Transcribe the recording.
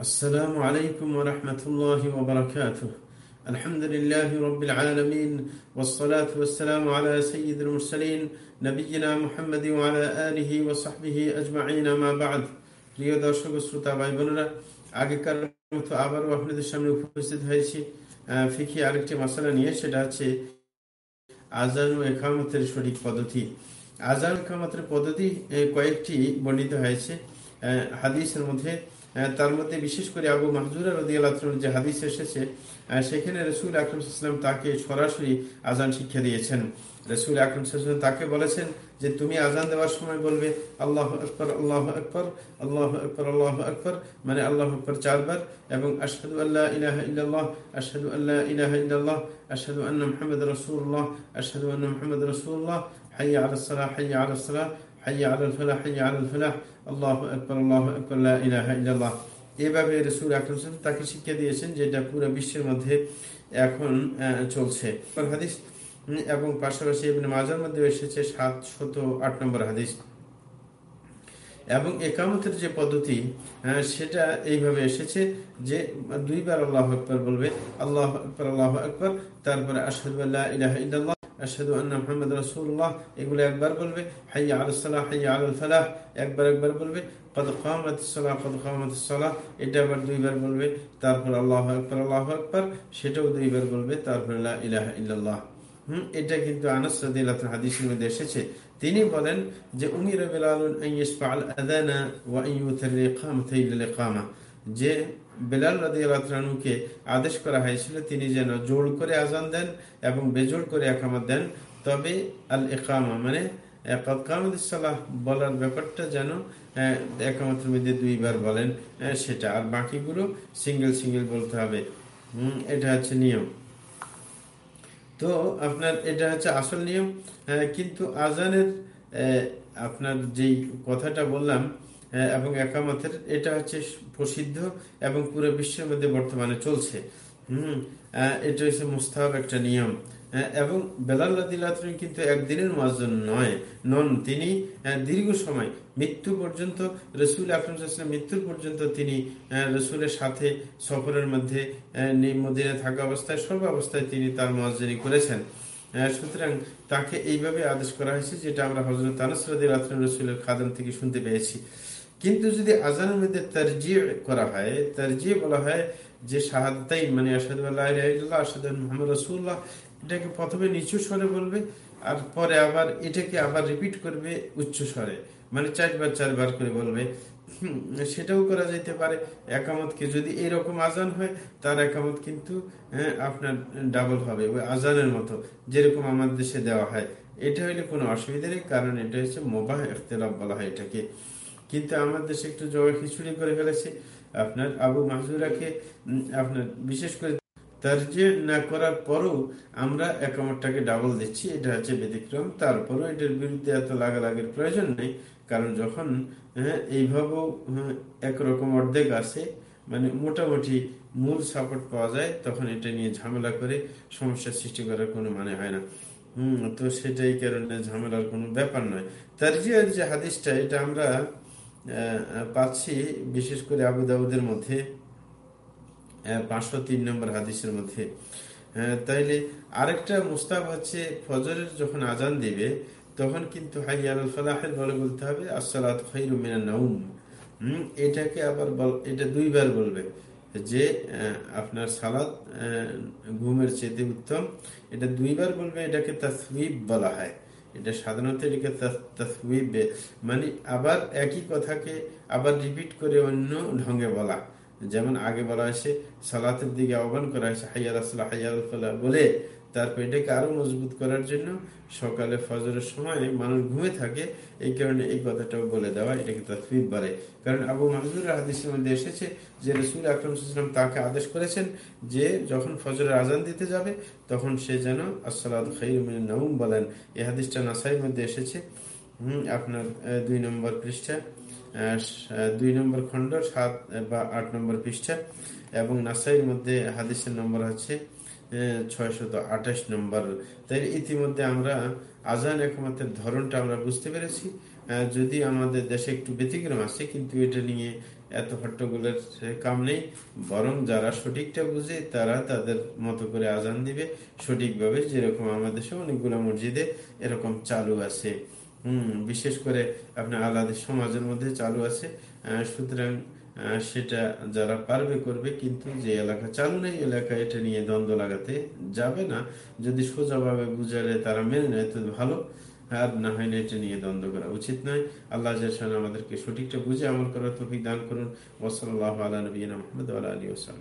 السلام عليكم ورحمة الله وبركاته الحمد لله رب العالمين والصلاة والسلام على سيد المرسلين نبينا محمد وعلى آله وصحبه أجمعين ما بعد প্রিয় দর্শক শ্রোতা ভাই বোনেরা আগেকার মতো আবারও আপনাদের সামনে উপস্থিত হয়েছি ফিকি আরেকটি মশলা নিয়ে সেটা হচ্ছে আজান ও একামতের সঠিক পদ্ধতি আজান একামতের পদ্ধতি কয়েকটি বর্ণিত হয়েছে হাদিসের মধ্যে তার মধ্যে বিশেষ করে আবু মাহজুরা আল্লাহ যে হাদিস এসেছে সেখানে রসুল আকরম তাকে সরাসরি আজান শিক্ষা দিয়েছেন। রসুল আকরম তাকে বলেছেন যে তুমি আজান দেওয়ার সময় বলবে, আল্লাহ আকবর আল্লাহ আকবর আল্লাহ আকবর আল্লাহ আকবর মানে আল্লাহ আকবর চারবার, এবং আশহাদু আল্লাহ ইলাহ ইল্লাল্লাহ, আশহাদু আল্লাহ ইলাহ ইল্লাল্লাহ, আশহাদু আন্না মুহাম্মদ রাসূলুল্লাহ, আশহাদু আন্না মুহাম্মদ রাসূলুল্লাহ, হাইয়া আলাস সালাহ, হাইয়া আলাস সালাহ এভাবে রসুল আকরম তাকে শিক্ষা দিয়েছেন যেটা পুরো বিশ্বের মধ্যে এখন চলছে। হাদিস এবং পাশাপাশি মাজার মধ্যে এসেছে সাত শত আট নম্বর হাদিস। এবং একামতের যে পদ্ধতি সেটা এইভাবে এসেছে যে দুইবার আল্লাহ আকবর বলবে, আল্লাহ আকবর আল্লাহ আকবর, তারপরে আসাদুল্লাহ ইলাহ আশহাদু আন্না মুহাম্মদ রাসূলুল্লাহ। এগুলো একবার বলবে, হাইয়া আলাস সালাহ, হাইয়া ফালাহ, একবার একবার বলবে। কদ কামাতিস সালাহ, কদ কামাতিস সালাহ, এটা আবার দুইবার বলবে, তারপর আল্লাহু আকবার আল্লাহু আকবার দুইবার বলবে, তারপর ইলাহা ইল্লাল্লাহ। হুম, এটা কিন্তু আনাস রাদিয়াল্লাহু হাদিসের মধ্যে এসেছে। তিনি বলেন যে, উমির বিলালুন আন ইয়াসফাল আযানা ওয়া লিল ইকামা যে বেলাল রাদিয়ালকে আদেশ করা হয়েছিল, তিনি যেন জোর করে আজান দেন এবং বেজোর করে একামত দেন। তবে আল একামা মানে বলার ব্যাপারটা যেন একামতের মধ্যে দুইবার বলেন সেটা। আর বাকিগুলো সিঙ্গেল সিঙ্গেল বলতে হবে। হম, এটা হচ্ছে নিয়ম। তো আপনার, এটা হচ্ছে আসল নিয়ম। কিন্তু আজানের আপনার যেই কথাটা বললাম এবং একামতের এটা হচ্ছে প্রসিদ্ধ এবং পুরো বিশ্বের মধ্যে বর্তমানে চলছে। হম এটা হচ্ছে মুস্তাহাব একটা নিয়ম। এবং বেলাল কিন্তু একদিনের মাজন নয়, নন তিনি দীর্ঘ সময় মৃত্যু পর্যন্ত, রসুল আকরম মৃত্যুর পর্যন্ত তিনি রসুলের সাথে সফরের মধ্যে মদিনে থাকা অবস্থায়, সর্ব অবস্থায় তিনি তার মহাজারি করেছেন। সুতরাং তাকে এইভাবে আদেশ করা হয়েছে যেটা আমরা হজরত আনসরদি রসুলের খাদম থেকে শুনতে পেয়েছি। কিন্তু যদি আজানের মধ্যে তারজিয়ে করা হয় তারজিয়ে বলা হয় যে শাহাদাই মানে আসাদ আসাদ মোহাম্মদ রসুল্লাহ এটাকে প্রথমে নিচু স্বরে বলবে আর পরে আবার এটাকে আবার রিপিট করবে উচ্চ স্বরে মানে চারবার চারবার করে বলবে। সেটাও করা যেতে পারে। একামতকে যদি এরকম আজান হয় তার একামত কিন্তু হ্যাঁ, আপনার ডাবল হবে ওই আজানের মতো যেরকম আমার দেশে দেওয়া হয়। এটা হইলে কোনো অসুবিধা নেই কারণ এটা হচ্ছে মোবাহ এখতলাফ বলা হয় এটাকে। কিন্তু আমার দেশে একটু জবা খিচুড়ি করে ফেলেছে। আপনার আবু মাহজুরাকে আপনার বিশেষ করে তারজে না করার পরও আমরা একামতটাকে ডাবল দিচ্ছি এটা হচ্ছে ব্যতিক্রম। তারপরও এটার বিরুদ্ধে এত লাগালাগের প্রয়োজন নেই কারণ যখন হ্যাঁ এইভাবেও হ্যাঁ, একরকম অর্ধেক আছে মানে মোটামুটি মূল সাপোর্ট পাওয়া যায় তখন এটা নিয়ে ঝামেলা করে সমস্যার সৃষ্টি করার কোনো মানে হয় না। হম তো সেটাই কারণে ঝামেলার কোনো ব্যাপার নয়। তারজিয়ার যে হাদিসটা এটা আমরা পাচ্ছি, বিশেষ করে আবু দাউদের মধ্যে পাঁচশো তিন নম্বর হাদিসের মধ্যে। তাইলে আরেকটা মুস্তাব হচ্ছে ফজরের যখন আজান দিবে, তখন কিন্তু হাইয়াল ফালাহের বলে বলতে হবে, আসসালাত নাউম। এটাকে আবার এটা দুইবার বলবে যে আপনার সালাদ ঘুমের চেতে উত্তম। এটা দুইবার বলবে, এটাকে তাসবিব বলা হয়। এটা সাধারণত এটাকে তাসবিবে মানে আবার একই কথাকে আবার রিপিট করে অন্য ঢঙ্গে বলা। যেমন আগে বলা হয়েছে, সালাতের দিকে আহ্বান করা হয়েছে হাইয়ার আসলা হাইয়ার বলে তারপর এটাকে আরও মজবুত করার জন্য সকালে ফজরের সময় মানুষ ঘুমে থাকে, এই কারণে এই কথাটাও বলে দেওয়া, এটাকে তসবিব বলে। কারণ আবু মাহজুর হাদিসের মধ্যে এসেছে যে রসুল আকরম তাকে আদেশ করেছেন যে যখন ফজরের আজান দিতে যাবে, তখন সে যেন আসসালাদ খৈরুমিন নাউম বলেন। এই হাদিসটা নাসাইয়ের মধ্যে এসেছে। হম, আপনার দুই নম্বর পৃষ্ঠা দুই নম্বর খণ্ড, সাত বা আট নম্বর পৃষ্ঠা। এবং নাসাইয়ের মধ্যে হাদিসের নম্বর আছে ছয়শত আঠাশ নম্বর। তাই ইতিমধ্যে আমরা আজান একমাত্রের ধরনটা আমরা বুঝতে পেরেছি। যদি আমাদের দেশে একটু ব্যতিক্রম আছে, কিন্তু এটা নিয়ে এত হট্টগোলের কাম নেই। বরং যারা সঠিকটা বুঝে, তারা তাদের মতো করে আজান দিবে। সঠিকভাবে যেরকম আমাদের দেশে অনেকগুলো মসজিদে এরকম চালু আছে। হম, বিশেষ করে আপনার আলাদা সমাজের মধ্যে চালু আছে। সুতরাং সেটা যারা পারবে করবে, কিন্তু যে এলাকা চালু নেই, এলাকা এটা নিয়ে দ্বন্দ্ব লাগাতে যাবে না। যদি সোজাভাবে বুঝালে তারা মেনে নেয়, তো ভালো। আর না হয় না এটা নিয়ে দ্বন্দ্ব করা উচিত নয়। আল্লাহ আমাদেরকে সঠিকটা বুঝে আমল করার তফিক দান করুন। ওসল আল্লাহ আলা নবীনা মোহাম্মদ আলী ওসাল